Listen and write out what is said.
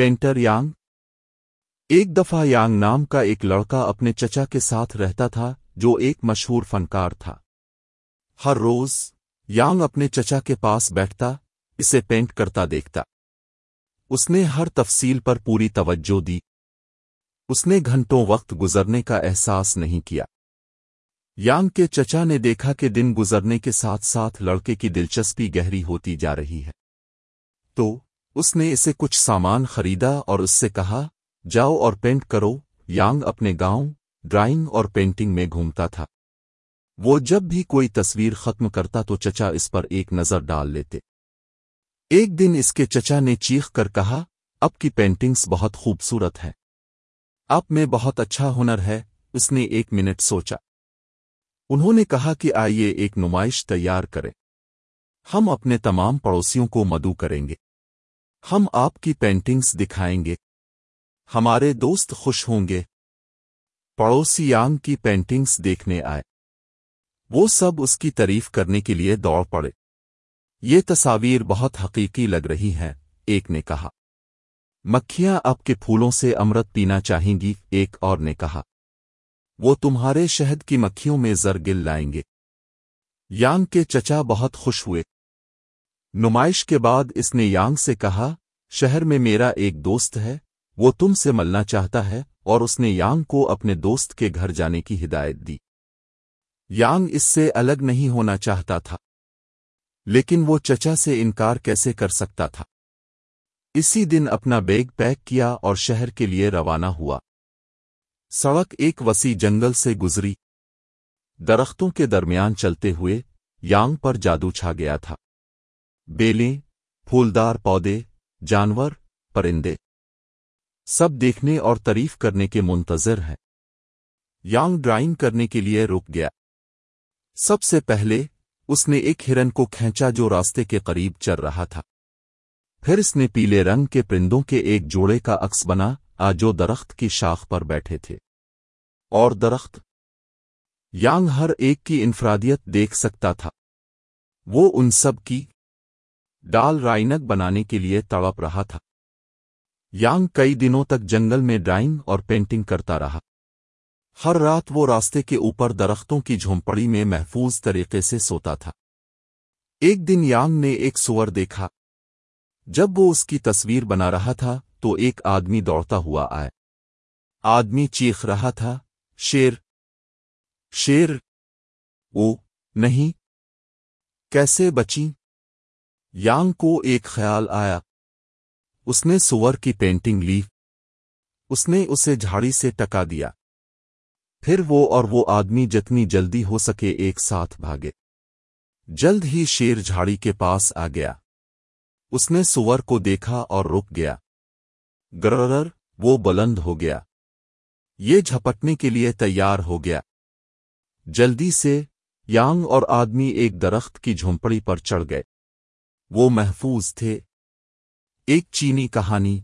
Painter young. ایک دفعہ young نام کا ایک لڑکا اپنے چچا کے ساتھ رہتا تھا، جو ایک مشہور فنکار تھا۔ ہر روز، یانگ اپنے چچا کے پاس بیٹھتا، اسے پینٹ کرتا دیکھتا۔ اس نے ہر تفصیل پر پوری توجہ دی۔ اس نے گھنٹوں وقت گزرنے کا احساس نہیں کیا۔ یانگ کے چچا نے دیکھا کہ دن گزرنے کے ساتھ ساتھ لڑکے کی دلچسپی گہری ہوتی جا رہی ہے۔ تو اس نے اسے کچھ سامان خریدا اور اس سے کہا، جاؤ اور پینٹ کرو۔ یانگ اپنے گاؤں، ڈرائنگ اور پینٹنگ میں گھومتا تھا۔ وہ جب بھی کوئی تصویر ختم کرتا تو چچا اس پر ایک نظر ڈال لیتے۔ ایک دن اس کے چچا نے چیخ کر کہا، اب کی پینٹنگز بہت خوبصورت ہے اب میں بہت اچھا ہنر ہے، اس نے ایک منٹ سوچا۔ انہوں نے کہا کہ آئیے ایک نمائش تیار کریں۔ ہم اپنے تمام پڑوسیوں کو مدعو کریں گے۔ ہم آپ کی پینٹنگز دکھائیں گے۔ ہمارے دوست خوش ہوں گے۔ پڑوسیانگ کی پینٹنگز دیکھنے آئے۔ وہ سب اس کی تعریف کرنے کے لیے دوڑ پڑے۔ یہ تصاویر بہت حقیقی لگ رہی ہیں، ایک نے کہا۔ مکھیاں اب کے پھولوں سے امرت پینا چاہیں گی، ایک اور نے کہا۔ وہ تمہارے شہد کی مکھیوں میں زرگل لائیں گے۔ یانگ کے چچا بہت خوش ہوئے۔ نمائش کے بعد اس نے یانگ سے کہا، شہر میں میرا ایک دوست ہے، وہ تم سے ملنا چاہتا ہے، اور اس نے یانگ کو اپنے دوست کے گھر جانے کی ہدایت دی۔ یانگ اس سے الگ نہیں ہونا چاہتا تھا، لیکن وہ چچا سے انکار کیسے کر سکتا تھا۔ اسی دن اپنا بیگ پیک کیا اور شہر کے لیے روانہ ہوا۔ سڑک ایک وسیع جنگل سے گزری۔ درختوں کے درمیان چلتے ہوئے یانگ پر جادو چھا گیا تھا۔ بیلیں، پھولدار پودے، جانور، پرندے۔ سب دیکھنے اور تعریف کرنے کے منتظر ہیں۔ یانگ ڈرائنگ کرنے کے لیے رک گیا۔ سب سے پہلے، اس نے ایک ہرن کو کھینچا جو راستے کے قریب چل رہا تھا۔ پھر اس نے پیلے رنگ کے پرندوں کے ایک جوڑے کا عکس بنا، آ، جو درخت کی شاخ پر بیٹھے تھے۔ اور درخت، یانگ ہر ایک کی انفرادیت دیکھ سکتا تھا۔ وہ ان سب کی ڈال رائنک بنانے کے لیے تڑپ رہا تھا۔ یانگ کئی دنوں تک جنگل میں ڈرائنگ اور پینٹنگ کرتا رہا۔ ہر رات وہ راستے کے اوپر درختوں کی جھونپڑی میں محفوظ طریقے سے سوتا تھا۔ ایک دن یانگ نے ایک سور دیکھا۔ جب وہ اس کی تصویر بنا رہا تھا تو ایک آدمی دوڑتا ہوا آئے آدمی چیخ رہا تھا، شیر شیر او نہیں، کیسے بچیں؟ یانگ کو ایک خیال آیا۔ اس نے سور کی پینٹنگ لی۔ اس نے اسے جھاڑی سے ٹکا دیا۔ پھر وہ اور وہ آدمی جتنی جلدی ہو سکے ایک ساتھ بھاگے۔ جلد ہی شیر جھاڑی کے پاس آ گیا۔ اس نے سور کو دیکھا اور رک گیا۔ گرر وہ بلند ہو گیا۔ یہ جھپٹنے کے لیے تیار ہو گیا۔ جلدی سے یانگ اور آدمی ایک درخت کی جھونپڑی پر چڑھ گئے۔ وہ محفوظ تھے۔ ایک چینی کہانی۔